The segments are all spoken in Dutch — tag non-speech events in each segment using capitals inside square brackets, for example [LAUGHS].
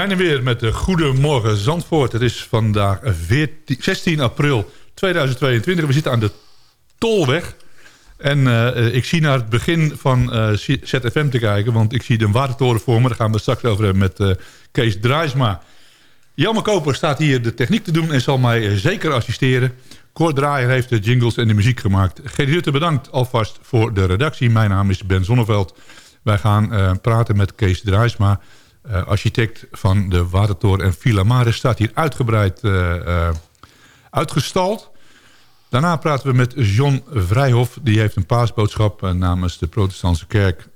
Zijn er weer met de Goedemorgen Zandvoort. Het is vandaag 14, 16 april 2022. We zitten aan de Tolweg. En eh, ik zie naar het begin van eh, ZFM te kijken. Want ik zie de watertoren voor me. Daar gaan we straks over hebben met eh, Kees Draaisma. Jelme Koper staat hier de techniek te doen en zal mij zeker assisteren. Cor Draaier heeft de jingles en de muziek gemaakt. Gerry Rutte bedankt alvast voor de redactie. Mijn naam is Ben Zonneveld. Wij gaan praten met Kees Draaisma, eh, architect van de Watertoren en Villa Maris. Staat hier uitgebreid eh, eh, uitgestald. Daarna praten we met John Vrijhof. Die heeft een paasboodschap namens de protestantse kerk.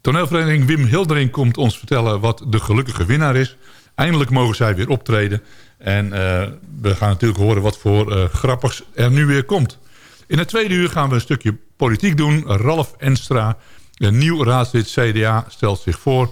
Toneelvereniging Wim Hildering komt ons vertellen wat de gelukkige winnaar is. Eindelijk mogen zij weer optreden. En we gaan natuurlijk horen wat voor eh, grappigs er nu weer komt. In het tweede uur gaan we een stukje politiek doen. Ralf Enstra, een nieuw raadslid CDA, stelt zich voor.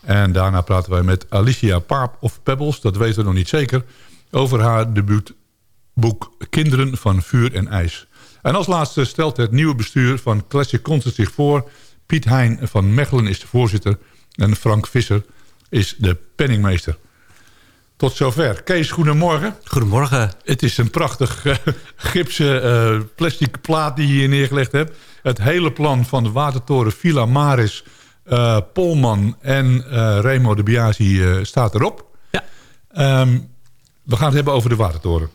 En daarna praten wij met Alicia Paap of Pebbles, dat weten we nog niet zeker... over haar debuutboek Kinderen van Vuur en IJs. En als laatste stelt het nieuwe bestuur van Classic Concert zich voor. Piet Hein van Mechelen is de voorzitter en Frank Visser is de penningmeester. Tot zover. Kees, goedemorgen. Goedemorgen. Het is een prachtig uh, gipsen uh, plastic plaat die je hier neergelegd hebt. Het hele plan van de watertoren Villa Maris, uh, Polman en Remo de Biasi staat erop. Ja. Um, we gaan het hebben over de watertoren.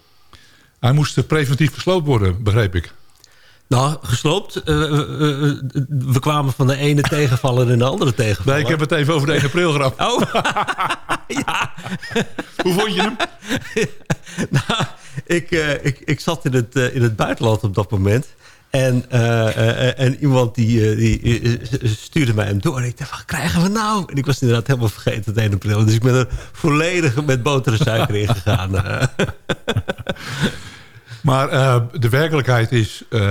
Hij moest preventief gesloopt worden, begreep ik. Nou, gesloopt. Uh, uh, uh, we kwamen van de ene tegenvaller in de andere tegenvaller. Nee, ik heb het even over de 1 april grap. [LAUGHS] Oh, [LAUGHS] ja. Hoe vond je hem? [LAUGHS] nou, ik, ik, ik zat in het, in het buitenland op dat moment. En, en iemand die, die stuurde mij hem door. En ik dacht, wat krijgen we nou? En ik was inderdaad helemaal vergeten het 1 april. Dus ik ben er volledig met boter en suiker in gegaan. [LAUGHS] Maar uh, de werkelijkheid is... Uh,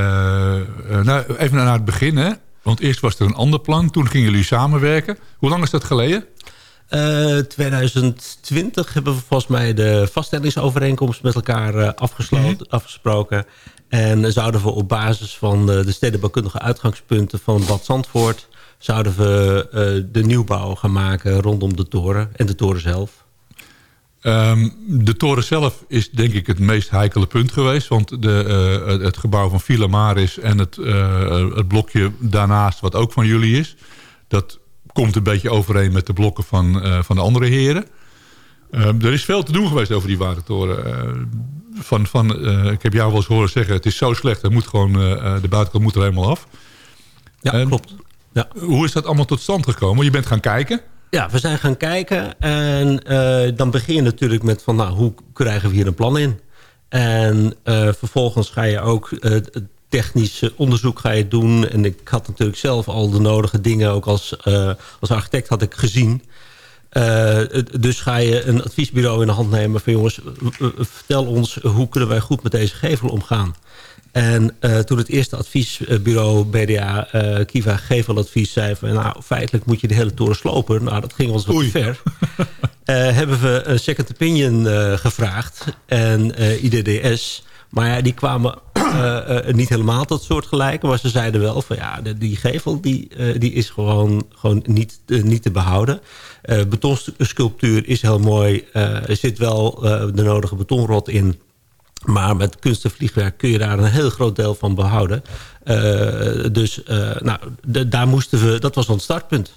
nou, even naar het begin. Hè. Want eerst was er een ander plan, toen gingen jullie samenwerken. Hoe lang is dat geleden? Eh 2020 hebben we volgens mij de vaststellingsovereenkomst met elkaar eh, afgesloten, afgesproken. En zouden we op basis van de, de stedenbouwkundige uitgangspunten van Bad Zandvoort... zouden we eh, de nieuwbouw gaan maken rondom de toren en de toren zelf. Ehm, de toren zelf is denk ik het meest heikele punt geweest. Want de, eh, het- gebouw van Villa Maris en het, eh, het blokje daarnaast, wat ook van jullie is... dat komt een beetje overeen met de blokken van, eh, van de andere heren. Ehm, er is veel te doen geweest over die watertoren. Eh, van, van, eh, ik heb jou wel eens horen zeggen, het is zo slecht... Het moet gewoon, eh, eh, de buitenkant moet er helemaal af. Ja, En- klopt. Ja. Hoe is dat allemaal tot stand gekomen? Je bent gaan kijken. Ja, we zijn gaan kijken en dan begin je natuurlijk met van nou, hoe krijgen we hier een plan in? En vervolgens ga je ook technisch onderzoek ga je doen. En ik had natuurlijk zelf al de nodige dingen, ook als, als architect had ik gezien. Eh, dus ga je een adviesbureau in de hand nemen van jongens, vertel ons hoe kunnen wij goed met deze gevel omgaan. En eh, toen het eerste adviesbureau BDA eh, Kiva Geveladvies zei van nou feitelijk moet je de hele toren slopen. Nou dat ging ons wat Oei. te ver. [LAUGHS] Hebben we een second opinion gevraagd en IDDS. Maar ja, die kwamen [CLEARS THROAT] niet helemaal tot soortgelijke. Maar ze zeiden wel van ja, die gevel die, die is gewoon, gewoon niet, niet te behouden. Eh betonsculptuur is heel mooi. Eh, er zit wel eh, de nodige betonrot in. Maar met kunst en vliegwerk kun je daar een heel groot deel van behouden. Eh, dus nou, daar moesten we, dat was ons startpunt.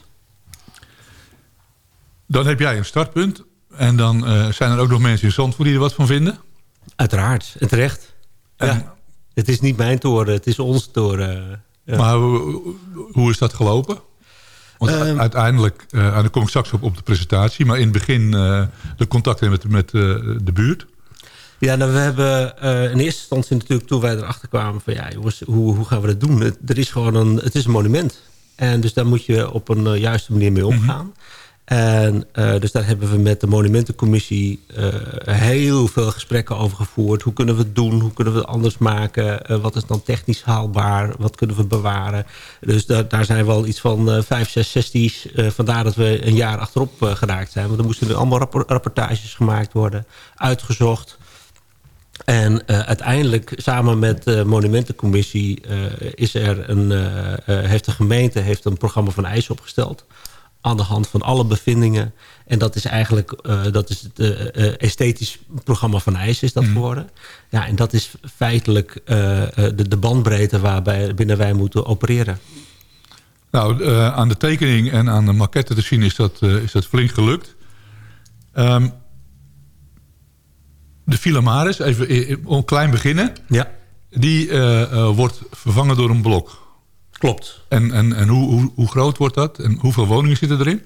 Dan heb jij een startpunt. En dan zijn er ook nog mensen in Zandvoort die er wat van vinden. Uiteraard, en terecht. En- Ja. Het is niet mijn toren, het is ons toren. Ja. Maar hoe, hoe is dat gelopen? Want Ehm. uiteindelijk, eh, en daar kom ik straks op, op de presentatie... maar in het begin eh, de contacten met, met eh, de buurt. Ja, nou, we hebben in eerste instantie natuurlijk toen wij erachter kwamen van ja jongens, hoe, hoe gaan we dat doen? Het, er is gewoon een, het is een monument. En dus daar moet je op een juiste manier mee omgaan. En eh, dus daar hebben we met de monumentencommissie eh, heel veel gesprekken over gevoerd. Hoe kunnen we het doen? Hoe kunnen we het anders maken? Eh, wat is dan technisch haalbaar? Wat kunnen we bewaren? Dus daar, zijn wel iets van vijf, zes sessies. Vandaar dat we een jaar achterop geraakt zijn. Want er moesten nu allemaal rappor- rapportages gemaakt worden. Uitgezocht. En uiteindelijk, samen met de monumentencommissie, is er een, heeft de gemeente heeft een programma van eisen opgesteld. Aan de hand van alle bevindingen. En dat is eigenlijk eh, dat is het eh, eh, esthetisch programma van eisen is dat geworden. Ja, en dat is feitelijk de, de bandbreedte waarbij binnen wij moeten opereren. Nou, aan de tekening en aan de maquette te zien is dat, is dat flink gelukt. Ehm, de Villa Maris, even een klein beginnen... Ja, die wordt vervangen door een blok. Klopt. En, en, en hoe, hoe, hoe groot wordt dat? En hoeveel woningen zitten erin?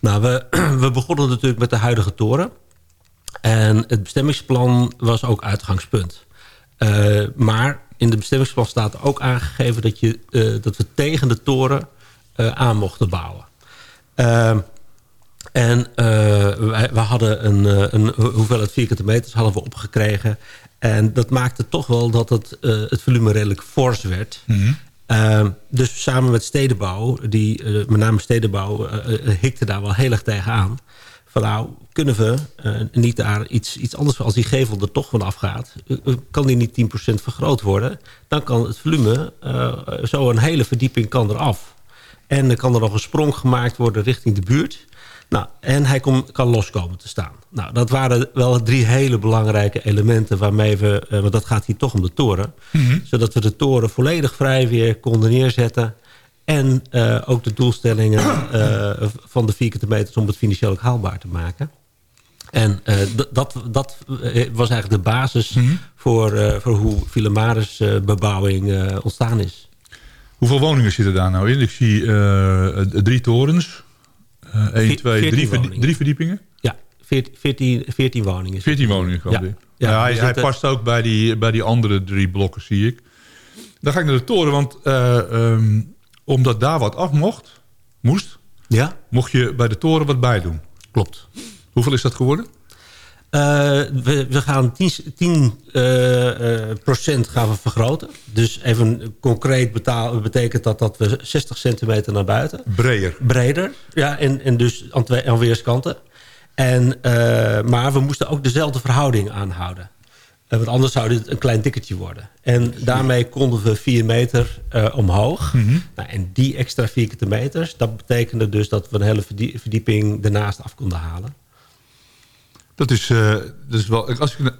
Nou, we, [CLEARS THROAT] we begonnen natuurlijk met de huidige toren. En het bestemmingsplan was ook uitgangspunt. Eh, maar in de bestemmingsplan staat ook aangegeven... dat, je, eh, dat we tegen de toren eh, aan mochten bouwen. En wij, we hadden een, een hoeveelheid vierkante meters hadden we opgekregen. En dat maakte toch wel dat het, het volume redelijk fors werd. Ehm, dus samen met stedenbouw, die, eh, met name stedenbouw, eh, eh, hikte daar wel heel erg tegenaan. Van nou, kunnen we niet daar iets, iets anders, als die gevel er toch van afgaat, kan die niet 10% vergroot worden. Dan kan het volume, zo een hele verdieping kan eraf. En dan kan er nog een sprong gemaakt worden richting de buurt. Nou, en hij kan loskomen te staan. Nou, dat waren wel drie hele belangrijke elementen waarmee we... eh, want dat gaat hier toch om de toren. Zodat we de toren volledig vrij weer konden neerzetten. En eh, ook de doelstellingen [CLEARS THROAT] eh, van de vierkante meters... om het financieel ook haalbaar te maken. En dat, dat was eigenlijk de basis voor, eh, voor hoe Filamaris eh, bebouwing ontstaan is. Hoeveel woningen zitten daar nou in? Ik zie drie torens. Eén, Veer- twee, 14 drie, verdiepingen. Ja, 14, 14, 14 woningen. 14 woningen Ja. die. Ja, Ja, hij, past ook bij die, bij die andere drie blokken, zie ik. Dan ga ik naar de toren, want eh, ehm, omdat daar wat af mocht, moest, Ja, mocht je bij de toren wat bij doen. klopt. Hoeveel is dat geworden? Eh, we, we gaan 10, 10 eh, eh, procent gaan we vergroten. Dus even concreet betaal, betekent dat dat we 60 centimeter naar buiten. Breder. Breder. Ja, en, en dus aan, twee, aan weerskanten. En, maar we moesten ook dezelfde verhouding aanhouden. Want anders zou dit een klein dikkertje worden. En daarmee konden we 4 meter omhoog. nou, en die extra vierkante meters... dat betekende dus dat we een hele verdie- verdieping ernaast af konden halen. Dat is, eh, dat is wel... Als je,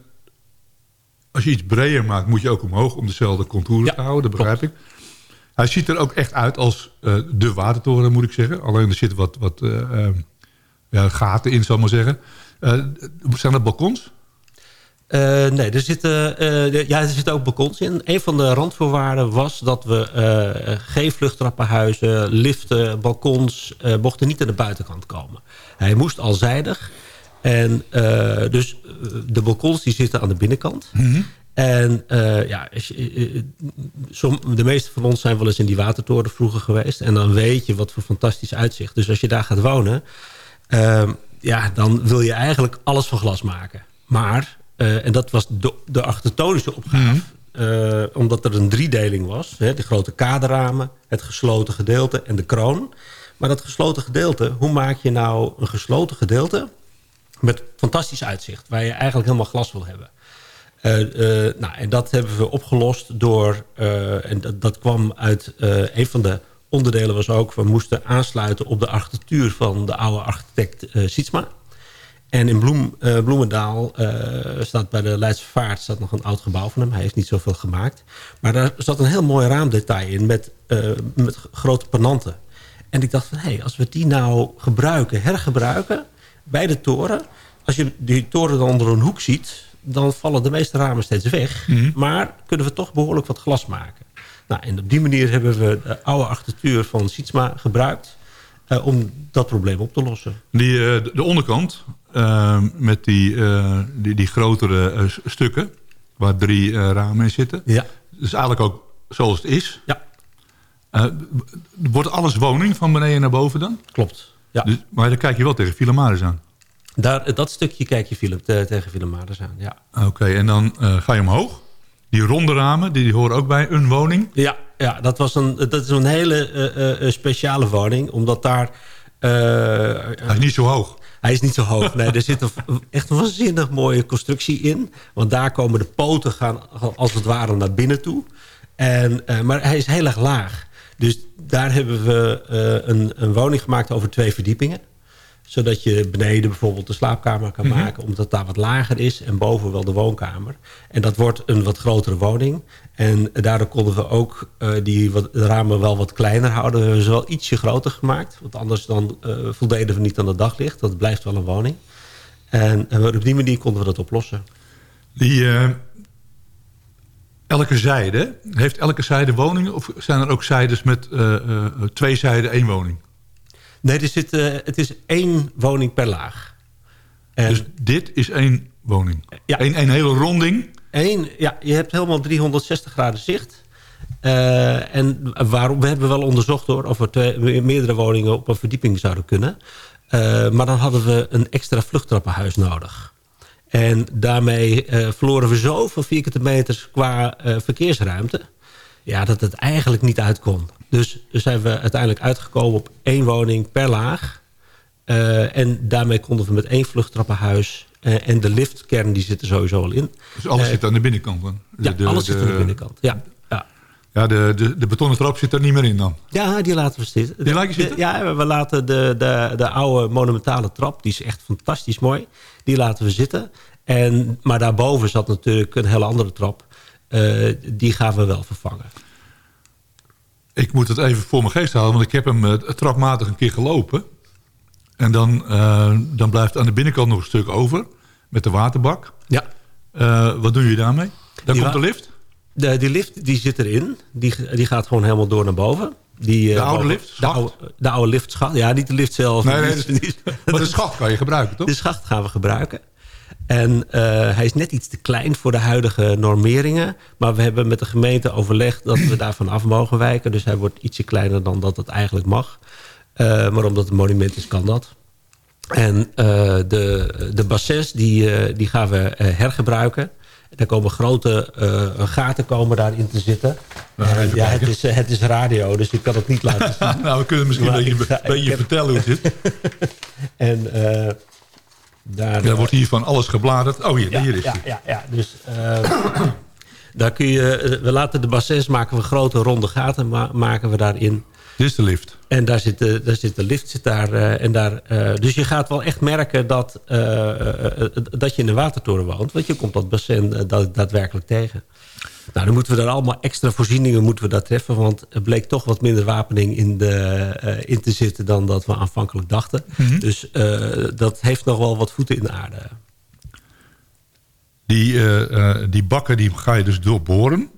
als je iets breder maakt, moet je ook omhoog... om dezelfde contouren Ja, te houden, dat begrijp ik. Hij ziet er ook echt uit als eh, de watertoren, moet ik zeggen. Alleen er zitten wat, wat eh, eh, ja, gaten in, zal ik maar zeggen. Zijn dat balkons? Nee, er zitten, ja, er zitten ook balkons in. Een van de randvoorwaarden was dat we geen vluchttrappenhuizen, liften, balkons... mochten niet aan de buitenkant komen. Hij moest alzijdig. En eh, dus eh, de balkons die zitten aan de binnenkant. En eh, ja, de meeste van ons zijn wel eens in die watertoren vroeger geweest. En dan weet je wat voor fantastisch uitzicht. Dus als je daar gaat wonen... Ehm, ja, dan wil je eigenlijk alles van glas maken. Maar, en dat was de, de architectonische opgave... eh, omdat er een driedeling was. Hè, de grote kaderramen, het gesloten gedeelte en de kroon. Maar dat gesloten gedeelte, hoe maak je nou een gesloten gedeelte... met fantastisch uitzicht, waar je eigenlijk helemaal glas wil hebben... Eh, eh, nou, en dat hebben we opgelost door... eh, en dat, dat kwam uit... een van de onderdelen was ook... we moesten aansluiten op de architectuur... van de oude architect Sietsma. En in Bloem, Bloemendaal staat bij de Leidse Vaart... staat nog een oud gebouw van hem. Hij heeft niet zoveel gemaakt. Maar daar zat een heel mooi raamdetail in... met, met grote pananten. En ik dacht van, hé, als we die nou gebruiken, hergebruiken... bij de toren... als je die toren dan onder een hoek ziet... dan vallen de meeste ramen steeds weg. Maar kunnen we toch behoorlijk wat glas maken. Nou, en op die manier hebben we de oude architectuur van Sietsma gebruikt... eh, om dat probleem op te lossen. Die, eh, de, de onderkant, eh, met die, die, die grotere stukken... waar drie ramen in zitten. Ja. Is eigenlijk ook zoals het is. Ja, wordt alles woning van beneden naar boven dan? klopt. Ja. Dus, maar dan kijk je wel tegen Filamaris aan. Daar, dat stukje kijk je film, te- tegen Filemaders aan. Ja. Oké, en dan eh, ga je omhoog. Die ronde ramen, die, die horen ook bij een woning. Ja, ja dat, was een, dat is een hele eh, eh, speciale woning. Omdat daar... Hij is niet zo hoog. hij is niet zo hoog. Nee, er zit een, echt een waanzinnig mooie constructie in. Want daar komen de poten gaan als het ware naar binnen toe. En, maar hij is heel erg laag. Dus daar hebben we eh, een, een woning gemaakt over twee verdiepingen zodat je beneden bijvoorbeeld de slaapkamer kan maken... omdat daar wat lager is en boven wel de woonkamer. En dat wordt een wat grotere woning. En daardoor konden we ook eh, die wat, de ramen wel wat kleiner houden. We hebben ze wel ietsje groter gemaakt. Want anders dan eh voldeden we niet aan het daglicht. Dat blijft wel een woning. En, en op die manier konden we dat oplossen. Die, elke zijde, heeft elke zijde woningen? Of zijn er ook zijdes met eh, eh, twee zijden één woning? Nee, er zit, eh, het is één woning per laag. En Dus dit is één woning? Ja. Eén, één hele ronding? Eén, ja, je hebt helemaal 360 graden zicht. En waarom, we hebben wel onderzocht hoor, of twee, meerdere woningen op een verdieping zouden kunnen. Maar dan hadden we een extra vluchttrappenhuis nodig. En daarmee eh, verloren we zoveel vierkante meters qua eh, verkeersruimte. Ja, dat het eigenlijk niet uit kon. Dus zijn we uiteindelijk uitgekomen op één woning per laag. Eh, en daarmee konden we met één vluchttrappenhuis... en de liftkern die zit er sowieso al in. Dus alles zit aan de binnenkant dan? De- Ja, de- alles zit aan de- binnenkant. Ja, ja. De, de, de betonnen trap zit er niet meer in dan? ja die laten we zitten. Die laat je zitten? De- ja, we laten de, de, de oude monumentale trap, die is echt fantastisch mooi. Die laten we zitten. En, maar daarboven zat natuurlijk een hele andere trap. Eh, die gaan we wel vervangen. Ik moet het even voor mijn geest halen, want ik heb hem eh, trapmatig een keer gelopen. En dan, eh, dan blijft aan de binnenkant nog een stuk over met de waterbak. Ja. Wat doe je daarmee? Dan Die komt de lift? De, die lift die zit erin. Die, die gaat gewoon helemaal door naar boven. Die, De eh, oude boven- lift? De oude, de oude lift. schacht. Ja, niet de lift zelf. Nee, nee, [LAUGHS] Maar de schacht kan je gebruiken, toch? De schacht gaan we gebruiken. En eh, hij is net iets te klein voor de huidige normeringen. Maar we hebben met de gemeente overlegd dat we daarvan af mogen wijken. Dus hij wordt ietsje kleiner dan dat het eigenlijk mag. Eh, maar omdat het monument is, kan dat. En de, de bassins die, die gaan we hergebruiken. Er komen grote eh, gaten komen daarin te zitten. Nou, ja, het is, eh, het is radio, dus ik kan het niet laten zien. [LAUGHS] nou, we kunnen misschien een beetje, heb- vertellen hoe het zit. [LAUGHS] En eh, daar... Er wordt hier van alles gebladerd. Oh, hier, ja, hier is ja, hij. ja, ja, dus [COUGHS] daar kun je... we laten de bassins maken we grote ronde gaten ma- maken we daarin. Dit is de lift. En daar zit de, daar zit de lift zit daar. eh, en daar eh, dus je gaat wel echt merken dat, eh, dat je in een watertoren woont. Want je komt dat bassin da- daadwerkelijk tegen. Nou, dan moeten we daar allemaal extra voorzieningen moeten we daar treffen. Want er bleek toch wat minder wapening in, de, eh, in te zitten dan dat we aanvankelijk dachten. Dus eh, dat heeft nog wel wat voeten in de aarde. Die, eh, eh, die bakken die ga je dus doorboren.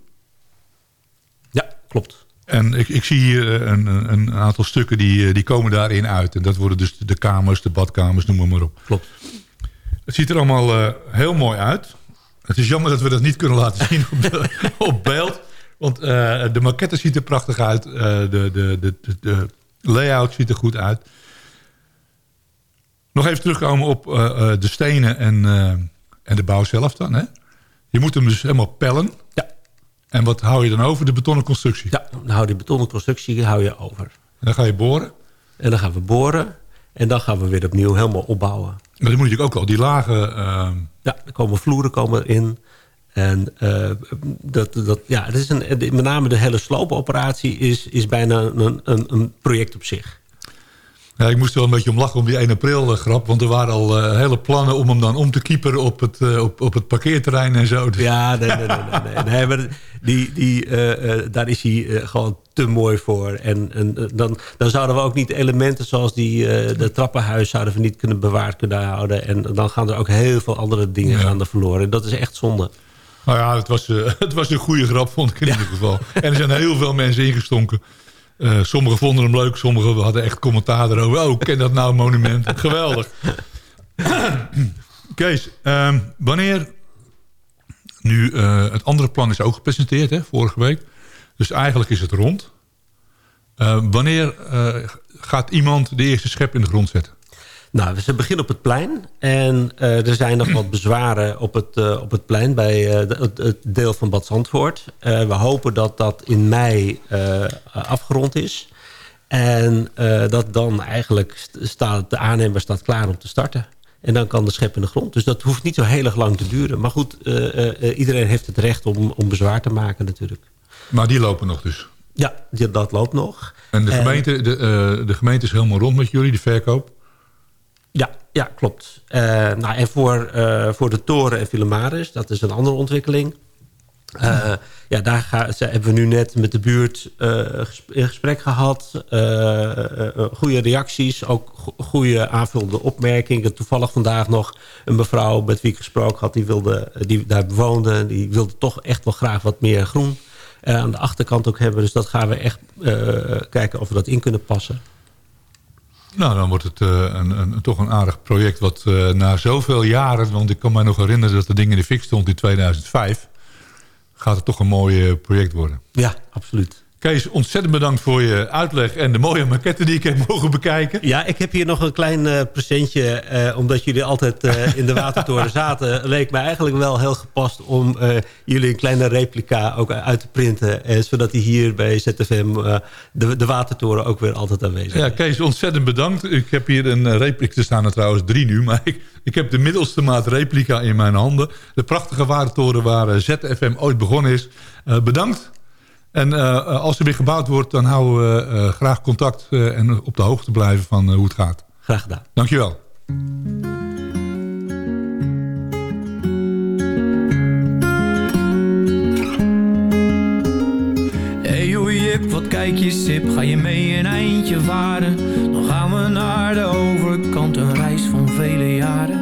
Ja, klopt. En ik, ik zie hier eh, een, een een aantal stukken die, eh, die komen daarin uit. En dat worden dus de kamers, de badkamers, noem maar, maar op. Klopt. Het ziet er allemaal eh, heel mooi uit. Het is jammer dat we dat niet kunnen laten [LAUGHS] zien op, de- op beeld. Want de maquette ziet er prachtig uit. Eh, de, de, de, de, de layout ziet er goed uit. Nog even terugkomen op de stenen en, en de bouw zelf dan. Hè? Je moet hem dus helemaal pellen. Ja, En wat hou je dan over? De betonnen constructie. ja dan hou die betonnen constructie hou je over. En dan ga je boren. En dan gaan we boren. En dan gaan we weer opnieuw helemaal opbouwen. Maar dan moet je ook al die lagen... eh, Ja, er komen vloeren komen erin. En eh, dat, dat, ja, het is een, met name de hele sloopoperatie is, is bijna een, een, een project op zich. Ja, ik moest er wel een beetje om lachen om die 1 april eh, grap. Want er waren al eh, hele plannen om hem dan om te keeperen op het, eh, op, op het parkeerterrein en zo. Dus- Ja, nee, nee, nee. nee, nee. [LAUGHS] Nee, maar die, die, daar is hij gewoon te mooi voor. En, en dan, dan zouden we ook niet elementen zoals die, de trappenhuis... zouden we niet kunnen bewaard kunnen houden. En dan gaan er ook heel veel andere dingen Ja. gaan er verloren. Dat is echt zonde. Nou ja, het was, [LAUGHS] het was een goede grap, vond ik in ieder geval. [LAUGHS] En er zijn heel veel mensen ingestonken. Eh, sommigen vonden hem leuk, sommigen hadden echt commentaar erover. Oh, ken dat nou, monument? [LAUGHS] Geweldig. [CLEARS THROAT] Kees, ehm, wanneer... Nu, eh, het andere plan is ook gepresenteerd, hè, vorige week. Dus eigenlijk is het rond. Eh, wanneer gaat iemand de eerste schep in de grond zetten? Nou, ze beginnen op het plein. En eh, er zijn nog wat bezwaren op het, eh, op het plein bij eh, het, het deel van Bad Zandvoort. We hopen dat dat in mei afgerond is. En dat dan eigenlijk st- staat, de aannemer staat klaar om te starten. En dan kan de schep in de grond. Dus dat hoeft niet zo heel erg lang te duren. Maar goed, iedereen heeft het recht om, om bezwaar te maken natuurlijk. Maar die lopen nog dus. Ja, die- dat loopt nog. En de En- gemeente, de, de gemeente is helemaal rond met jullie, de verkoop. Ja, ja klopt. Eh, nou, en voor, eh, voor de toren en Filamaris, dat is een andere ontwikkeling. Eh, ja, daar hebben we nu net met de buurt in gesprek gehad. Eh, eh, eh, goede reacties, ook go- goede aanvullende opmerkingen. Toevallig vandaag nog een mevrouw met wie ik gesproken had... die, wilde, die daar bewoonde, die wilde toch echt wel graag wat meer groen... aan de achterkant ook hebben. Dus dat gaan we echt kijken of we dat in kunnen passen. Nou, dan wordt het eh, een, een, toch een aardig project wat eh, na zoveel jaren... want ik kan me nog herinneren dat het ding in de fik stond in 2005... gaat het toch een mooi project worden. Ja, absoluut. Kees, ontzettend bedankt voor je uitleg... en de mooie maquette die ik heb [LAUGHS] mogen bekijken. Ja, ik heb hier nog een klein eh, presentje. eh, omdat jullie altijd eh, in de Watertoren [LAUGHS] zaten... leek me eigenlijk wel heel gepast om jullie een kleine replica ook uit te printen. zodat die hier bij ZFM de, de Watertoren ook weer altijd aanwezig Ja, is. Kees, ontzettend bedankt. Ik heb hier een replica, er staan er trouwens drie nu... [LAUGHS] maar ik, ik heb de middelste maat replica in mijn handen. De prachtige watertoren waar ZFM ooit begonnen is. Bedankt. En eh, als er weer gebouwd wordt, dan houden we eh, graag contact... eh, en op de hoogte blijven van eh, hoe het gaat. Graag gedaan. Dankjewel. Hey joh Jip, wat kijk je sip, ga je mee een eindje varen? Dan gaan we naar de overkant, een reis van vele jaren.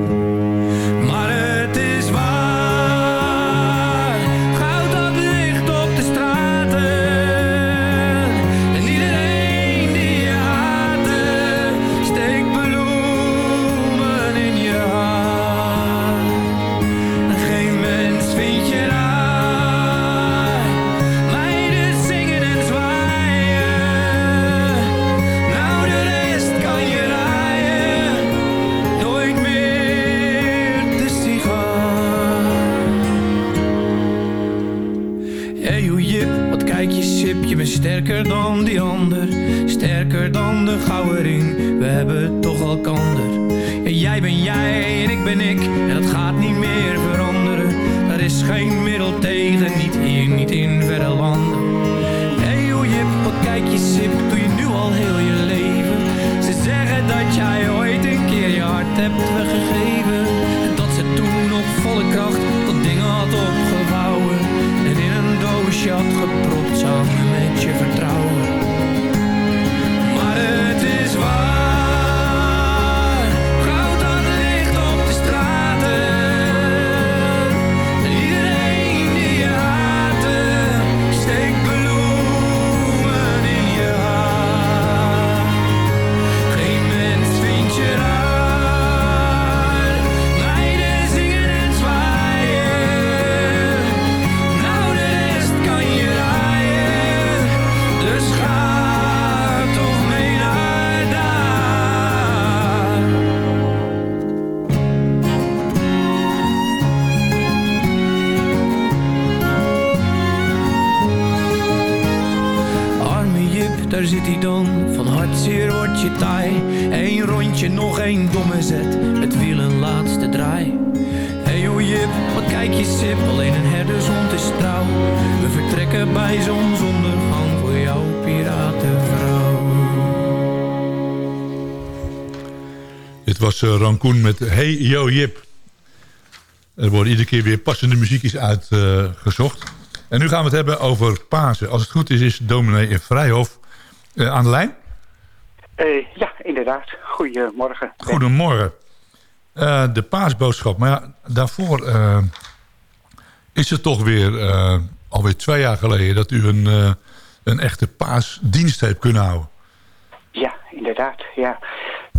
Sterker dan die ander, sterker dan de gouden. We hebben toch elkander. Ja, jij ben jij en ik ben ik, en dat gaat niet meer veranderen. Er is geen middel tegen, niet hier, niet in verre landen. Hey hoe jip, wat kijk je sip, doe je nu al heel je leven. Ze zeggen dat jij ooit een keer je hart hebt weggegeven. Samen Rondje, nog één domme zet. Het wiel een laatste draai. Hey oh Jip, wat kijk je sip. Alleen een herdershond is trouw. We vertrekken bij zonsondergang voor jouw piratenvrouw. Dit was uh, Rankoen met Hey Yo Jip. Er wordt iedere keer weer passende muziekjes uitgezocht. en nu gaan we het hebben over Pasen. Als het goed is, is dominee in Vrijhof eh, aan de lijn. Eh, ja, inderdaad. Goedemorgen. Goedemorgen. Eh, de paasboodschap. Maar ja, daarvoor eh, is het toch weer eh, alweer twee jaar geleden... dat u een, een echte paasdienst heeft kunnen houden. Ja, inderdaad. Ja.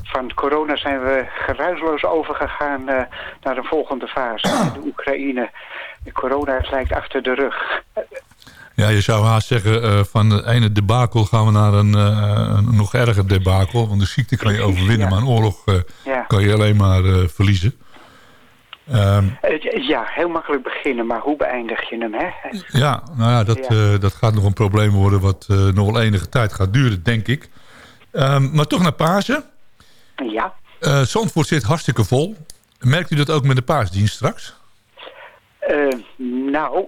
Van corona zijn we geruisloos overgegaan naar de volgende fase. De Oekraïne. De corona lijkt achter de rug. Ja, je zou haast zeggen, eh, van het ene debakel gaan we naar een, eh, een nog erger debakel. Want de ziekte kan je overwinnen, Ja. maar een oorlog eh, Ja. kan je alleen maar verliezen. Ehm, Eh, ja, heel makkelijk beginnen, maar hoe beëindig je hem, hè? ja, nou ja, dat, Ja. dat gaat nog een probleem worden wat nog wel enige tijd gaat duren, denk ik. Ehm, maar toch naar Pasen. Ja. Zandvoort zit hartstikke vol. Merkt u dat ook met de paasdienst straks? Nou,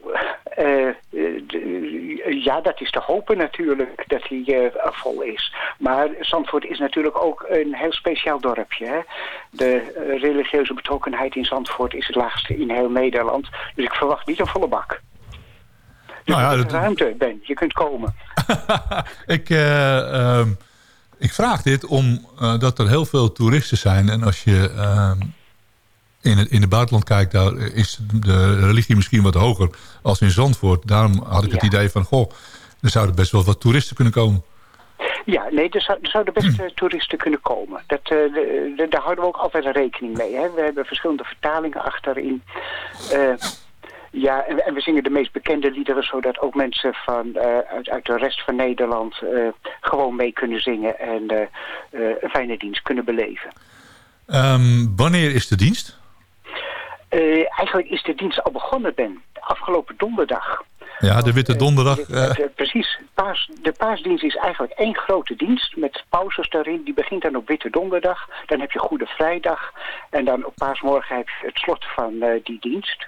eh, eh, ja, dat is te hopen natuurlijk dat hij eh, vol is. Maar Zandvoort is natuurlijk ook een heel speciaal dorpje. Hè? De religieuze betrokkenheid in Zandvoort is het laagste in heel Nederland. Dus ik verwacht niet een volle bak. Dus Nou ja, dat- ruimte, Ben. Je kunt komen. [LAUGHS] ik, eh, ehm, ik vraag dit omdat er heel veel toeristen zijn. En als je ehm, in, het, in het buitenland kijkt, daar is de religie misschien wat hoger als in Zandvoort. Daarom had ik het Ja. idee van, goh, er zouden best wel wat toeristen kunnen komen. Ja, nee, er, zou, er zouden best eh, toeristen kunnen komen. Dat, eh, de- de- daar houden we ook altijd rekening mee. Hè? We hebben verschillende vertalingen achterin. Eh, ja, en, en we zingen de meest bekende liederen... zodat ook mensen van, uit, uit de rest van Nederland gewoon mee kunnen zingen... en een fijne dienst kunnen beleven. Ehm, wanneer is de dienst? Eh, eigenlijk is de dienst al begonnen, Ben. Afgelopen donderdag. Ja, de Witte Donderdag. Eh, eh, eh, precies. Paas, de paasdienst is eigenlijk één grote dienst met pauzes daarin. Die begint dan op Witte Donderdag. Dan heb je Goede Vrijdag. En dan op paasmorgen heb je het slot van die dienst.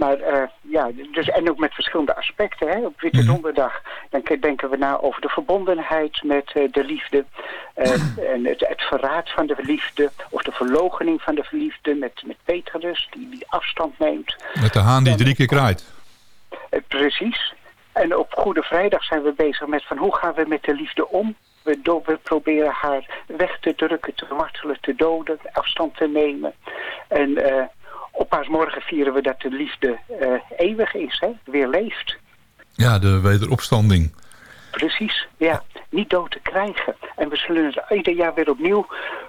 Maar eh, ja, dus, en ook met verschillende aspecten. Hè. Op Witte Donderdag dan ke- denken we na over de verbondenheid met eh, de liefde. eh, en het, het verraad van de liefde. Of de verloochening van de liefde met, met Petrus, die, die afstand neemt. met de haan die drie keer kraait. Precies. En op Goede Vrijdag zijn we bezig met van hoe gaan we met de liefde om? We, do- we proberen haar weg te drukken, te martelen, te doden, afstand te nemen. En eh, op paasmorgen vieren we dat de liefde eh, eeuwig is, hè? weer leeft. Ja, de wederopstanding. Precies, ja. Niet dood te krijgen. En we zullen het ieder jaar weer opnieuw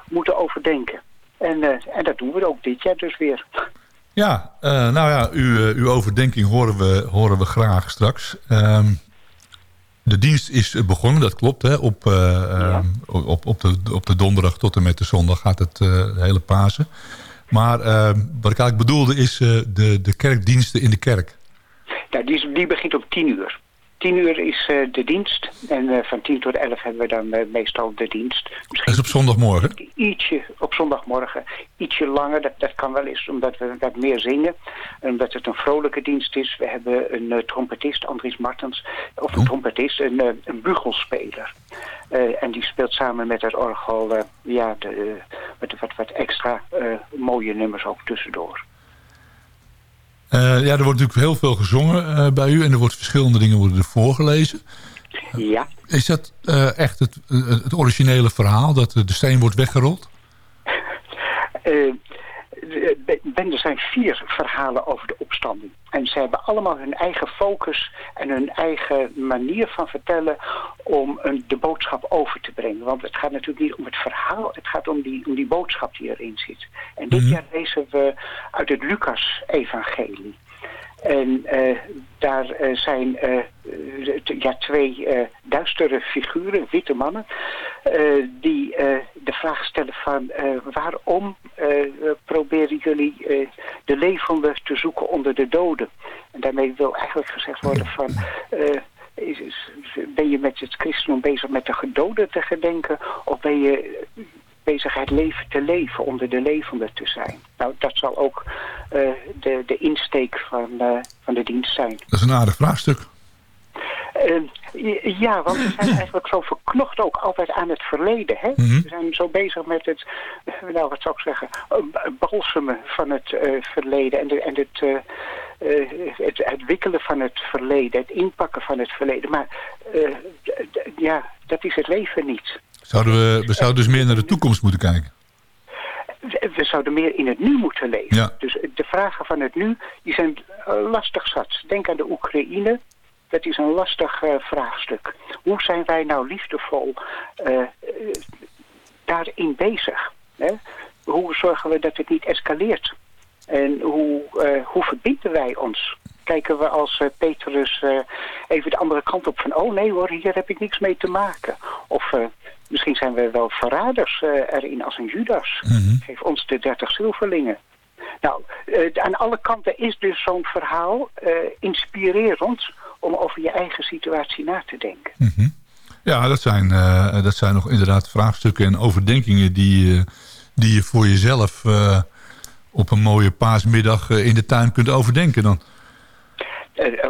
moeten overdenken. En, eh, en dat doen we ook dit jaar dus weer. Ja, eh, nou ja, uw, uw overdenking horen we, horen we graag straks. Ehm, de dienst is begonnen, dat klopt. Hè? Op, eh, ehm, op, op, de, op de donderdag tot en met de zondag gaat het hele Pasen. Maar ehm, wat ik eigenlijk bedoelde is eh, de, de kerkdiensten in de kerk. Nou, die, die begint om tien uur. Tien uur is eh, de dienst. En eh, van tien tot elf hebben we dan eh, meestal de dienst. Dat is op zondagmorgen. ietsje op zondagmorgen, ietsje langer. Dat, dat kan wel eens omdat we wat meer zingen. En omdat het een vrolijke dienst is. We hebben een trompetist, Andries Martens. Of een trompetist, een, een bugelspeler. En die speelt samen met het orgel eh, ja, de, met wat, wat extra mooie nummers ook tussendoor. Eh, ja, er wordt natuurlijk heel veel gezongen eh, bij u. En er wordt verschillende dingen worden er voorgelezen. Ja. Is dat eh, echt het, het originele verhaal? Dat de steen wordt weggerold? Eh, Ben, er zijn vier verhalen over de opstanding. En ze hebben allemaal hun eigen focus en hun eigen manier van vertellen om een, de boodschap over te brengen. Want het gaat natuurlijk niet om het verhaal, het gaat om die, om die boodschap die erin zit. En dit jaar lezen we uit het Lucas-evangelie. En eh, daar eh, zijn eh, ja, twee duistere figuren, witte mannen, die de vraag stellen van waarom proberen jullie de levenden te zoeken onder de doden? En daarmee wil eigenlijk gezegd worden van... ben je met het christendom bezig met de gedoden te gedenken? Of ben je bezig het leven te leven, onder de levenden te zijn? Nou, dat zal ook eh, de, de insteek van, eh, van de dienst zijn. Dat is een aardig vraagstuk. Eh, ja, want we zijn [CLEARS THROAT] eigenlijk zo verknocht ook altijd aan het verleden. Hè? Mhm. We zijn zo bezig met het, nou wat zou ik zeggen, eh, balsemen van het verleden en, de, en het, eh, het, het wikkelen van het verleden, het inpakken van het verleden. Maar ja, dat is het leven niet. Zouden we, we zouden dus meer naar de toekomst moeten kijken. We, we zouden meer in het nu moeten leven. Ja. Dus de vragen van het nu, die zijn lastig zat. Denk aan de Oekraïne. Dat is een lastig eh, vraagstuk. Hoe zijn wij nou liefdevol eh, eh, daarin bezig? Hè? Hoe zorgen we dat het niet escaleert? En hoe, eh, hoe verbinden wij ons? Kijken we als Petrus even de andere kant op van... oh nee hoor, hier heb ik niks mee te maken. Of misschien zijn we wel verraders eh, erin als een Judas. Geef ons de dertig zilverlingen. Nou, eh, aan alle kanten is dus zo'n verhaal eh, inspirerend... om over je eigen situatie na te denken. Ja, dat zijn, eh, dat zijn nog inderdaad vraagstukken en overdenkingen... die, eh, die je voor jezelf eh, op een mooie paasmiddag in de tuin kunt overdenken dan.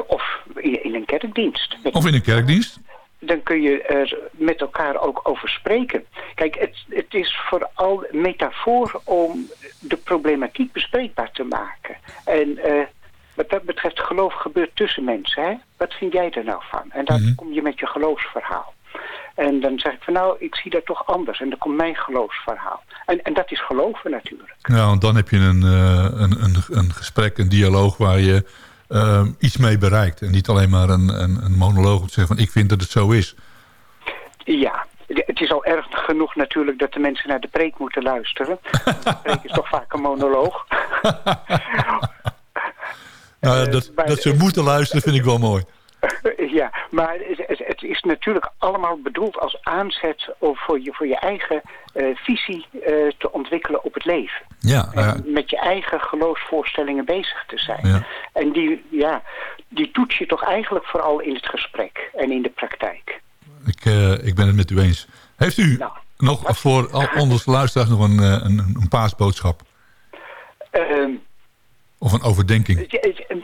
Of in, in een kerkdienst. Of in een kerkdienst. Dan kun je er met elkaar ook over spreken. Kijk, het, het is vooral metafoor om de problematiek bespreekbaar te maken. En eh, wat dat betreft, geloof gebeurt tussen mensen. Hè? Wat vind jij er nou van? En dan kom je met je geloofsverhaal. En dan zeg ik van nou, ik zie dat toch anders. En dan komt mijn geloofsverhaal. En, en dat is geloven natuurlijk. Want dan heb je een, eh, een, een, een gesprek, een dialoog waar je eh, iets mee bereikt. En niet alleen maar een, een, een monoloog om te zeggen van ik vind dat het zo is. Ja, het is al erg genoeg natuurlijk dat de mensen naar de preek moeten luisteren. [LAUGHS] de preek is toch vaak een monoloog. [LAUGHS] Nou, dat, maar- dat ze moeten luisteren vind ik wel mooi. [LAUGHS] ja, maar het, is natuurlijk allemaal bedoeld als aanzet om voor je, voor je eigen eh, visie eh, te ontwikkelen op het leven. Ja, met je eigen geloofsvoorstellingen bezig te zijn. Ja. En die, ja, die toets je toch eigenlijk vooral in het gesprek en in de praktijk. ik, eh, ik ben het met u eens. Heeft u Nou, nog voor al [LAUGHS] onze luisteraars nog een, een, een paasboodschap? Ehm, Of een overdenking?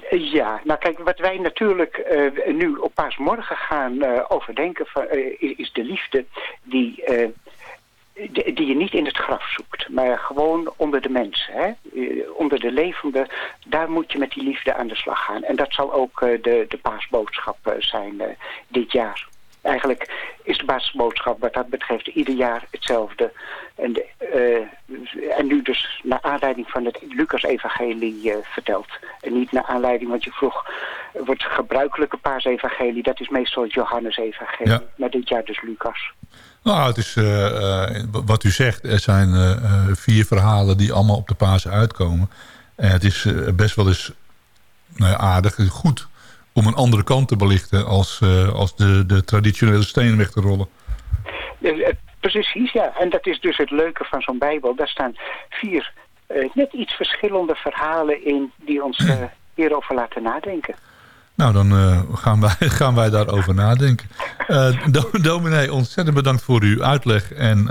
Ja, nou kijk, wat wij natuurlijk eh, nu op paasmorgen gaan eh, overdenken... Van, eh, is, de liefde die, die, je niet in het graf zoekt... maar gewoon onder de mensen, hè? Onder de levenden. Daar moet je met die liefde aan de slag gaan. En dat zal ook de, de paasboodschap zijn dit jaar. Eigenlijk is de basisboodschap wat dat betreft ieder jaar hetzelfde. En, de, eh, en nu dus naar aanleiding van het Lucas-evangelie eh, verteld. En niet naar aanleiding, want je vroeg, wordt gebruikelijke paasevangelie, dat is meestal het Johannes-evangelie. Ja. Maar dit jaar dus Lucas. Nou, het is eh, wat u zegt. Er zijn vier verhalen die allemaal op de Pasen uitkomen. En het is best wel eens nou ja, aardig, goed om een andere kant te belichten als, eh, als de, de traditionele steen weg te rollen. Eh, eh, precies, ja. En dat is dus het leuke van zo'n Bijbel. Daar staan vier net iets verschillende verhalen in die ons hierover laten nadenken. Nou, dan gaan, wij, [LAUGHS] gaan wij daarover nadenken. Dominé, dominee, ontzettend bedankt voor uw uitleg. En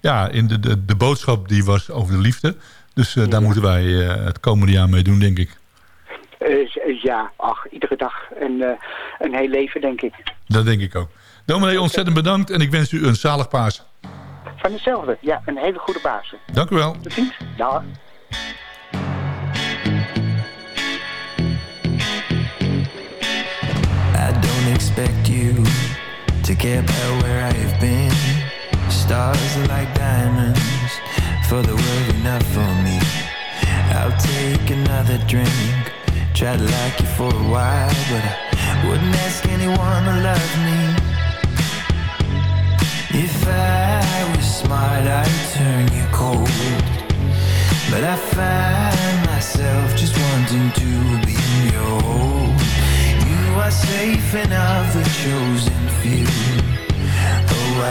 ja, in de, de, de, boodschap die was over de liefde. Dus daar moeten wij het komende jaar mee doen, denk ik. Eh, ja, ach, iedere dag een, eh, een heel leven, denk ik. Dat denk ik ook. Dominee, ontzettend bedankt en ik wens u een zalig paas. Van hetzelfde, ja. Een hele goede baas. Dank u wel. Tot ziens. Dag. I don't expect you to care about where I've been. Stars are like diamonds for the world enough for me. I'll take another drink. Tried to like you for a while, but I wouldn't ask anyone to love me. If I was smart, I'd turn you cold. But I find myself just wanting to be your. You are safe and of the chosen few. Oh, I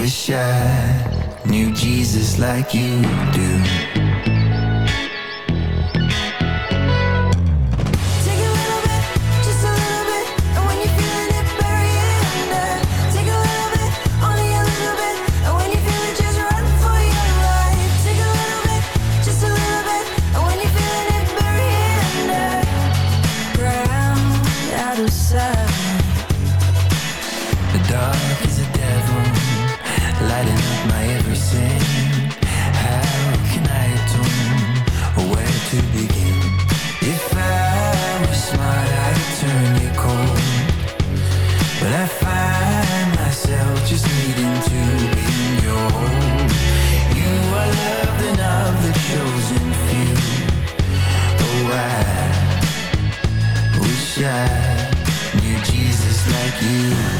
wish I knew Jesus like you do. like you.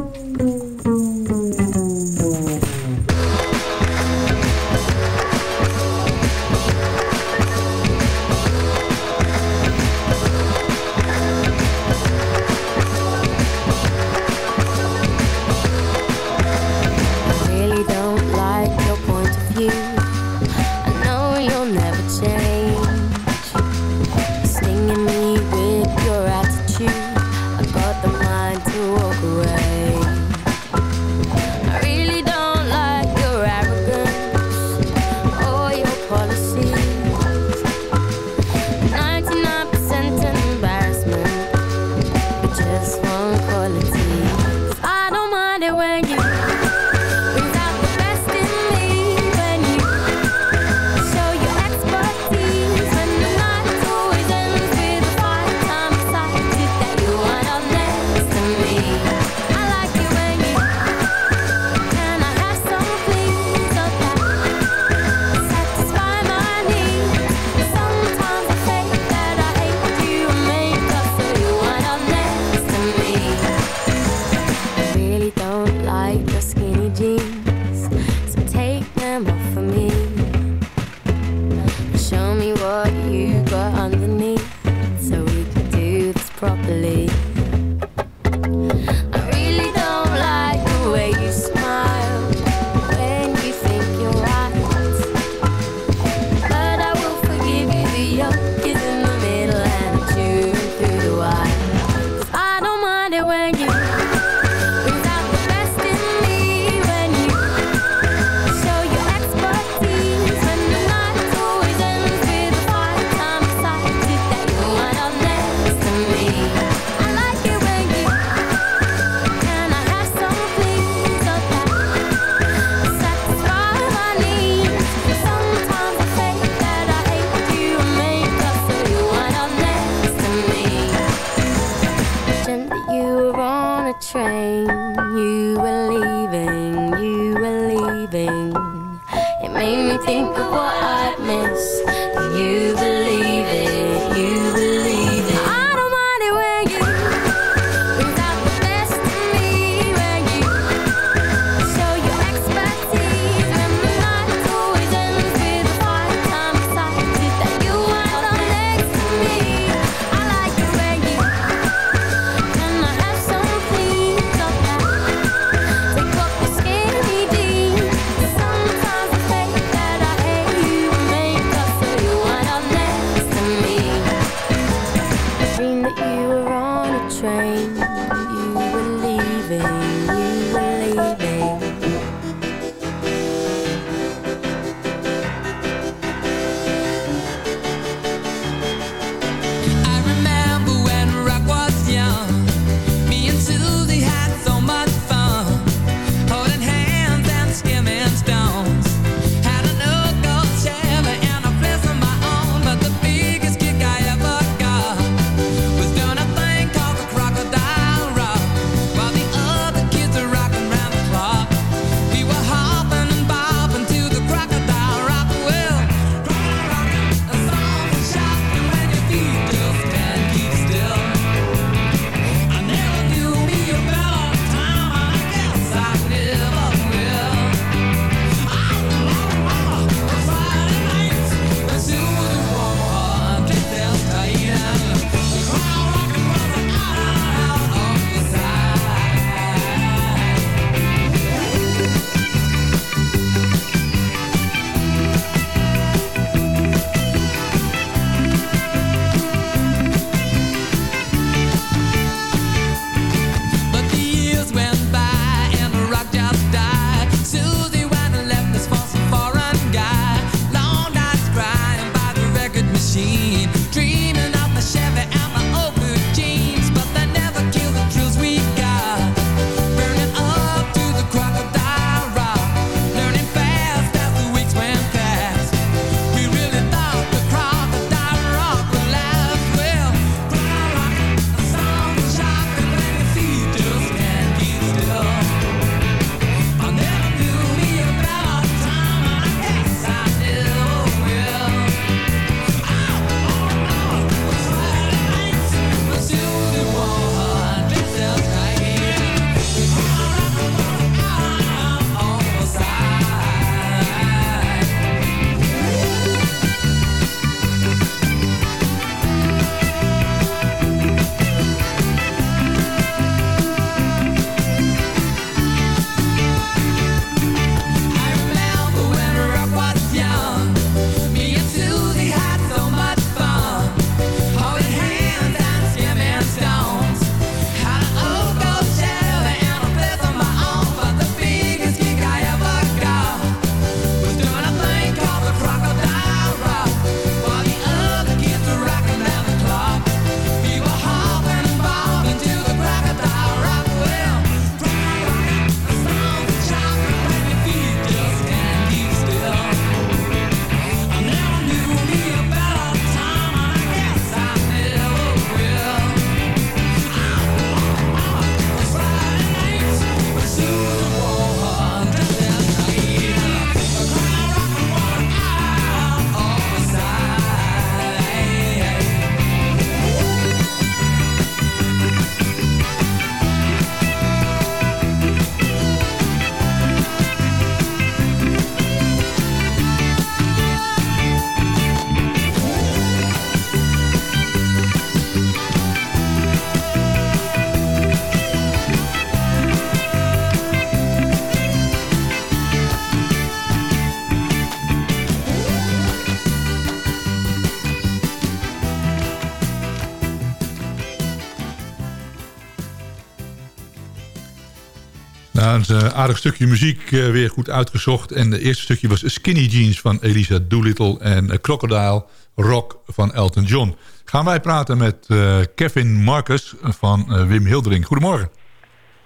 Eh, aardig stukje muziek eh, weer goed uitgezocht. En het eerste stukje was Skinny Jeans van Elisa Doolittle... en eh, Crocodile Rock van Elton John. Gaan wij praten met Kevin Marcus van Wim Hildering. Goedemorgen.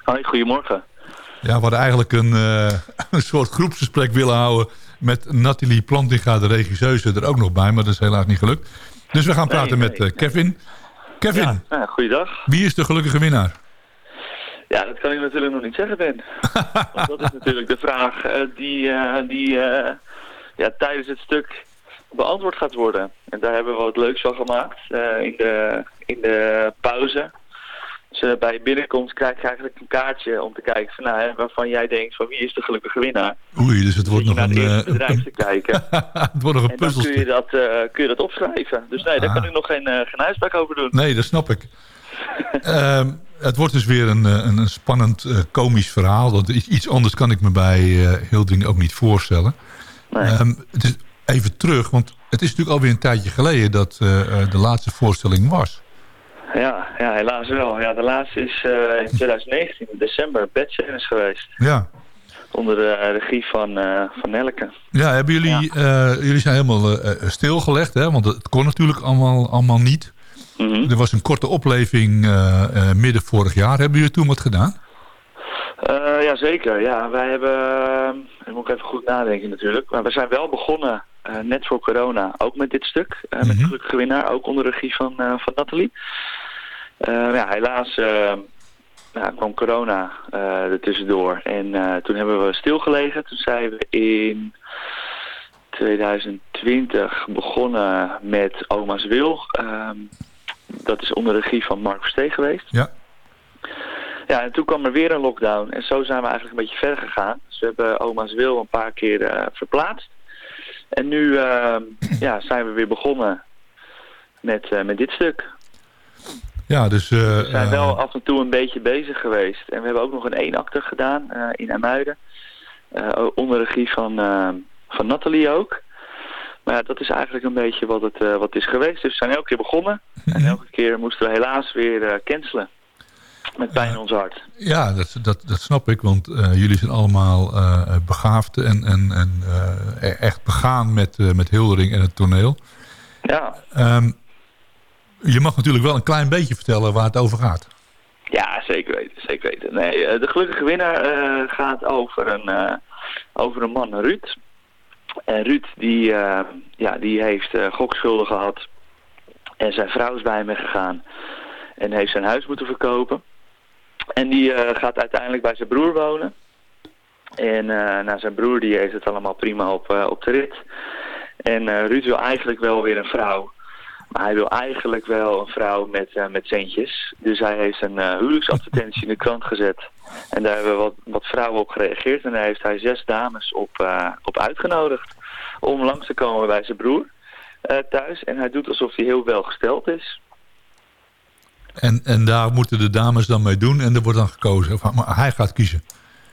Hoi, goedemorgen. Ja, we hadden eigenlijk een, [LAUGHS] een soort groepsgesprek willen houden... met Nathalie Plantinga, de regisseuse, er ook nog bij. Maar dat is helaas niet gelukt. Dus we gaan praten met Kevin. Kevin, ja, goeiedag. wie is de gelukkige winnaar? Dat kan ik natuurlijk nog niet zeggen, Ben. [LAUGHS] Want dat is natuurlijk de vraag eh, die, eh, die eh, ja, tijdens het stuk beantwoord gaat worden. En daar hebben we wat leuks van gemaakt in, de, in de pauze. Dus bij binnenkomst krijg je eigenlijk een kaartje om te kijken van, nou, hè, waarvan jij denkt van wie is de gelukkige winnaar. Oei, dus het wordt Zit je nog naar een, het eh, bedrijf [LAUGHS] te kijken. het wordt nog een En dan kun je, dat, kun je dat opschrijven. Dus nee, daar Ah. kan ik nog geen, eh geen uitspraak over doen. Nee, dat snap ik. [LAUGHS] Ehm, het wordt dus weer een, eh, een, een spannend eh, komisch verhaal. Want i- iets anders kan ik me bij eh Hildering ook niet voorstellen. Ehm, het is even terug, want het is natuurlijk alweer een tijdje geleden dat de laatste voorstelling was. Ja, ja, helaas wel. Ja, de laatste is in 2019, in december, Bedsenis geweest. Ja, Onder de regie van, van Nelke. ja hebben jullie, jullie zijn helemaal stilgelegd, hè? want het kon natuurlijk allemaal, allemaal niet. Mhm. Er was een korte opleving eh, eh, midden vorig jaar. Hebben jullie toen wat gedaan? Eh ja, zeker. Ja, wij hebben... ik moet even goed nadenken natuurlijk. Maar we zijn wel begonnen, net voor corona, ook met dit stuk. eh, Met de gelukkige winnaar, ook onder regie van, van Nathalie. Ja, helaas kwam corona eh er tussendoor. En toen hebben we stilgelegen. Toen zijn we in 2020 begonnen met Oma's Wil. Ehm, dat is onder regie van Mark Versteeg geweest. Ja. Ja, en toen kwam er weer een lockdown. En zo zijn we eigenlijk een beetje verder gegaan. Dus we hebben Oma's Wil een paar keer eh, verplaatst. En nu ehm, [CLEARS THROAT] ja, zijn we weer begonnen met, eh, met dit stuk. Ja, dus... eh, We zijn wel af en toe een beetje bezig geweest. En we hebben ook nog een eenakter gedaan in Amuiden. Onder regie van, van Nathalie ook. Maar ja, dat is eigenlijk een beetje wat het, eh, wat is geweest. Dus we zijn elke keer begonnen. En elke keer moesten we helaas weer eh, cancelen. Met pijn in ons hart. Ja, dat, dat, dat snap ik, want eh, jullie zijn allemaal begaafd en, en, en e- echt begaan met, met Hildering en het toneel. Ja, Ehm, je mag natuurlijk wel een klein beetje vertellen waar het over gaat. Ja, zeker weten, zeker weten. Nee, de gelukkige winnaar gaat over een, over een man, Ruud. En Ruud die, eh, ja, die heeft eh, gokschulden gehad. En zijn vrouw is bij hem gegaan. En heeft zijn huis moeten verkopen. En die eh, gaat uiteindelijk bij zijn broer wonen. En eh nou, zijn broer die heeft het allemaal prima op, op de rit. En Ruud wil eigenlijk wel weer een vrouw. Maar hij wil eigenlijk wel een vrouw met, eh, met centjes. Dus hij heeft een eh, huwelijksadvertentie in de krant gezet. En daar hebben wat, wat vrouwen op gereageerd. En daar heeft hij zes dames op, eh, op uitgenodigd. Om langs te komen bij zijn broer thuis. En hij doet alsof hij heel welgesteld is. En, en daar moeten de dames dan mee doen en er wordt dan gekozen. Maar hij gaat kiezen.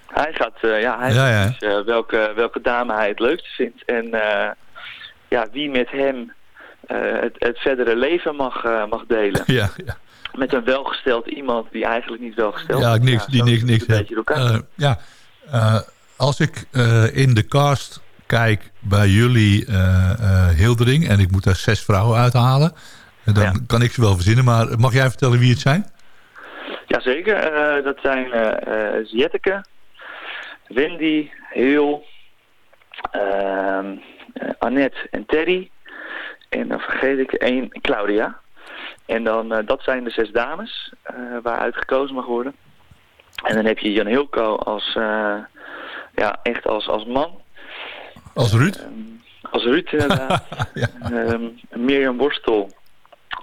Hij gaat, ja, hij Ja, ja. eh, welke, welke dame hij het leukste vindt. En ja, wie met hem het, het verdere leven mag, eh, mag delen. Ja, ja. Met een welgesteld iemand die eigenlijk niet welgesteld ja is. niks, die niks, niks heeft. Eh, ja, eh, als ik eh, in de cast kijk bij jullie eh, eh, Hildering... en ik moet daar zes vrouwen uithalen... eh, dan kan ik ze wel verzinnen. Maar mag jij vertellen wie het zijn? Jazeker, eh dat zijn eh eh, Jetteke, Wendy, Heel, ehm, eh, Annette en Terry. En dan vergeet ik één, Claudia. En dan, eh, dat zijn de zes dames eh waaruit gekozen mag worden. En dan heb je Jan Hilko als, eh, ja, echt als, als man. Als Ruud? Als Ruud inderdaad. [LAUGHS] Ehm, Mirjam Borstel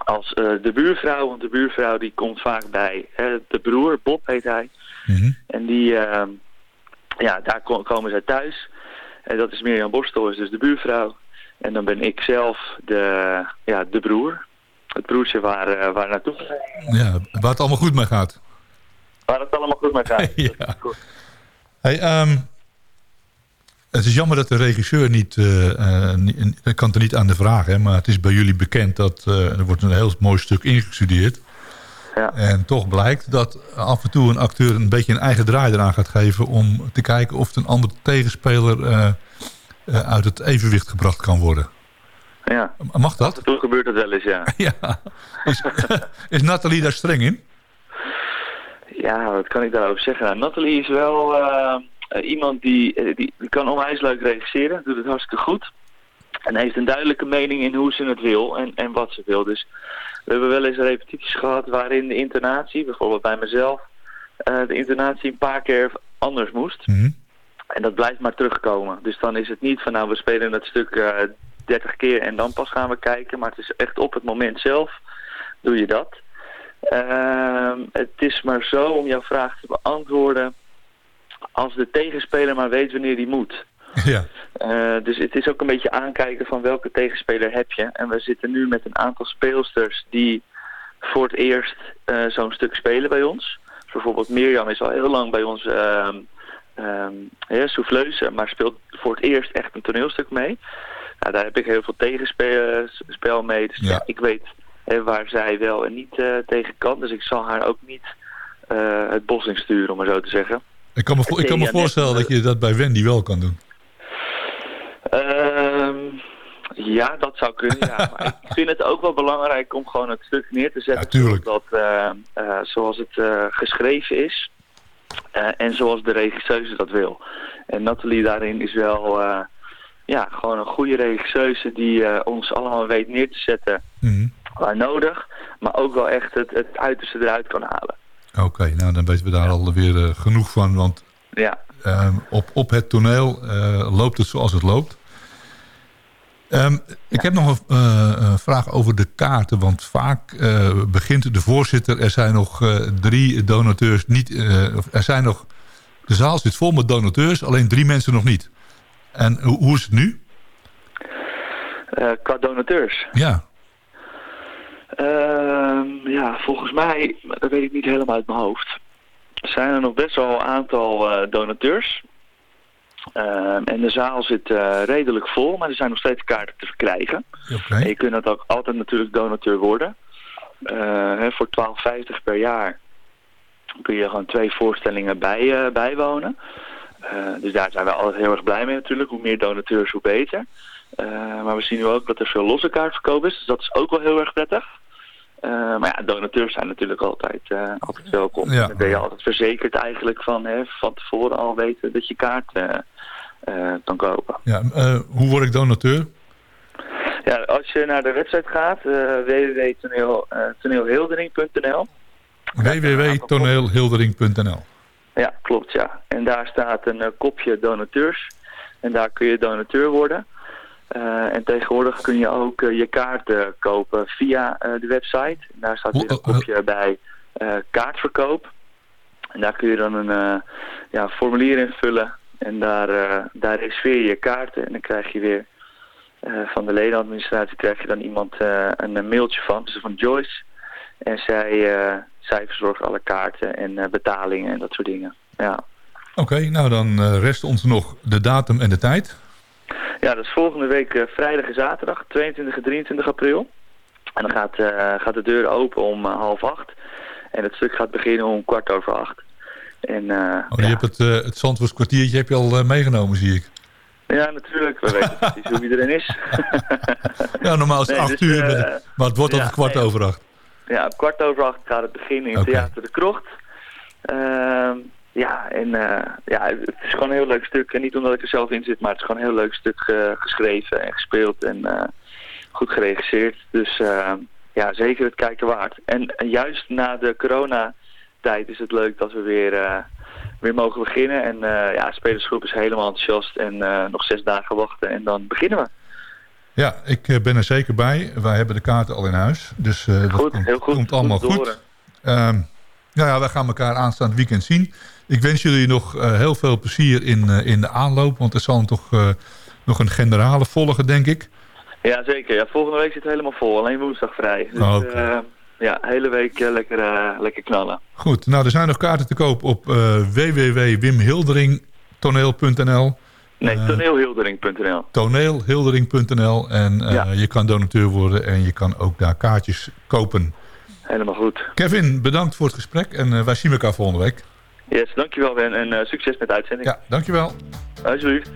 als de buurvrouw. Want de buurvrouw die komt vaak bij hè, de broer, Bob heet hij. Mhm. En die, ehm, ja, daar ko- komen zij thuis. En dat is Mirjam Borstel, is dus de buurvrouw. En dan ben ik zelf de, ja, de broer. Het broertje waar, eh, waar naartoe. Ja, waar het allemaal goed mee gaat. Waar het allemaal goed mee gaat. [LAUGHS] ja. Hey, ehm, het is jammer dat de regisseur niet... niet- ik kan het er niet aan de vraag, hè, maar het is bij jullie bekend... dat er wordt een heel mooi stuk ingestudeerd. Ja. En toch blijkt dat af en toe een acteur een beetje een eigen draai eraan gaat geven... om te kijken of een andere tegenspeler uit het evenwicht gebracht kan worden. Ja. Mag dat? Toen gebeurt het wel eens, ja. [LAUGHS] ja. Is, [LAUGHS] is Nathalie daar streng in? Ja, wat kan ik daarover zeggen? Nou, Nathalie is wel eh, eh, iemand die, eh, die, die kan onwijs leuk regisseren. Doet het hartstikke goed. En heeft een duidelijke mening in hoe ze het wil en, en wat ze wil. Dus we hebben wel eens repetities gehad waarin de intonatie, bijvoorbeeld bij mezelf, eh, de intonatie een paar keer anders moest. Mhm. En dat blijft maar terugkomen. Dus dan is het niet van nou we spelen het stuk eh 30 keer en dan pas gaan we kijken. Maar het is echt op het moment zelf doe je dat. Ehm, het is maar zo om jouw vraag te beantwoorden. Als de tegenspeler maar weet wanneer die moet. [LAUGHS] Ja. Eh, dus het is ook een beetje aankijken van welke tegenspeler heb je. En we zitten nu met een aantal speelsters die voor het eerst eh, zo'n stuk spelen bij ons. Dus bijvoorbeeld Mirjam is al heel lang bij ons ja, souffleuse, maar speelt voor het eerst echt een toneelstuk mee. Nou, daar heb ik heel veel tegenspel mee. Dus ja. ik weet hè, waar zij wel en niet eh, tegen kan. Dus ik zal haar ook niet eh, het bos in sturen, om maar zo te zeggen. Ik kan me, vo- ik kan me Ja, voorstellen dat je dat bij Wendy wel kan doen. Ehm, ja, dat zou kunnen, ja. [LAUGHS] Maar ik vind het ook wel belangrijk om gewoon het stuk neer te zetten. zoals, dat, eh, eh, zoals het eh, geschreven is. Eh, en zoals de regisseuse dat wil. En Nathalie daarin is wel eh, ja, gewoon een goede regisseuse die eh, ons allemaal weet neer te zetten Mhm. waar nodig. Maar ook wel echt het, het uiterste eruit kan halen. Oké, nou dan weten we daar alweer eh, genoeg van. Want Ja. ehm, op, op het toneel loopt het zoals het loopt. Ehm, Ik heb nog een eh, een vraag over de kaarten. Want vaak eh, begint de voorzitter... er zijn nog eh, drie donateurs niet... eh, er zijn nog, de zaal zit vol met donateurs, alleen drie mensen nog niet. En hoe, hoe is het nu? Eh, qua donateurs. Ja, Ehm, ja, volgens mij, dat weet ik niet helemaal uit mijn hoofd, zijn er nog best wel een aantal eh, donateurs. Ehm, en de zaal zit eh, redelijk vol, maar er zijn nog steeds kaarten te verkrijgen. En je kunt ook altijd natuurlijk donateur worden. Eh, hè, voor 12,50 per jaar kun je gewoon twee voorstellingen bij, eh, bijwonen. Dus daar zijn we altijd heel erg blij mee natuurlijk. Hoe meer donateurs, hoe beter. Maar we zien nu ook dat er veel losse kaartverkoop is. Dus dat is ook wel heel erg prettig. Eh, maar ja, donateurs zijn natuurlijk altijd, eh, altijd welkom. Ja. Dan ben je altijd verzekerd eigenlijk van hè, van tevoren al weten dat je kaart eh, kan kopen. ja hoe word ik donateur? Ja, als je naar de website gaat, www.toneelhildering.nl www.toneelhildering.nl Ja, klopt ja. En daar staat een kopje donateurs. En daar kun je donateur worden. Eh, en tegenwoordig kun je ook eh, je kaarten kopen via eh, de website. En daar staat weer een Hoe- eh, kopje bij eh, kaartverkoop. En daar kun je dan een eh, ja, formulier invullen. En daar, eh, daar reserveer je je kaarten. En dan krijg je weer eh, van de ledenadministratie krijg je dan iemand eh, een, mailtje van. Dus van Joyce. En zij, eh, zij verzorgt alle kaarten en eh, betalingen en dat soort dingen. Ja. Oké, nou dan eh, rest ons nog de datum en de tijd. Ja, dat is volgende week eh, vrijdag en zaterdag, 22 en 23 april. En dan gaat, eh, gaat de deur open om eh, half acht. En het stuk gaat beginnen om kwart over acht. En, Oh, Je hebt het, eh het Zandvoorts kwartiertje heb je al meegenomen, zie ik. ja, natuurlijk. We weten [LAUGHS] precies hoe iedereen is. [LAUGHS] Ja, normaal is het Nee, acht dus, uur, maar- het wordt ja, altijd kwart nee. over acht. Ja, kwart over acht gaat het beginnen in. Theater de Krocht. Ja, en eh, ja, het is gewoon een heel leuk stuk. En niet omdat ik er zelf in zit, maar het is gewoon een heel leuk stuk eh, geschreven en gespeeld en eh, goed geregisseerd. Dus ja, zeker het kijken waard. En, juist na de coronatijd is het leuk dat we weer, weer mogen beginnen. En ja, de spelersgroep is helemaal enthousiast en nog zes dagen wachten en dan beginnen we. Ja, ik ben er zeker bij. Wij hebben de kaarten al in huis. Dus dat Goed, komt, heel goed. komt allemaal Goed goed. Nou ja, wij gaan elkaar aanstaand weekend zien. Ik wens jullie nog eh, heel veel plezier in, eh, in de aanloop. Want er zal toch eh, nog een generale volgen, denk ik. Ja, zeker. Ja, volgende week zit het helemaal vol. Alleen woensdag vrij. Dus Oh, eh, ja, hele week lekker, lekker knallen. Goed, nou er zijn nog kaarten te koop op www.wimhilderingtoneel.nl Nee, toneelhildering.nl. toneelhildering.nl En Ja. je kan donateur worden en je kan ook daar kaartjes kopen. Helemaal goed. Kevin, bedankt voor het gesprek en eh, wij zien elkaar volgende week. Yes, dankjewel Ben en eh, succes met de uitzending. Ja, dankjewel. Alsjeblieft.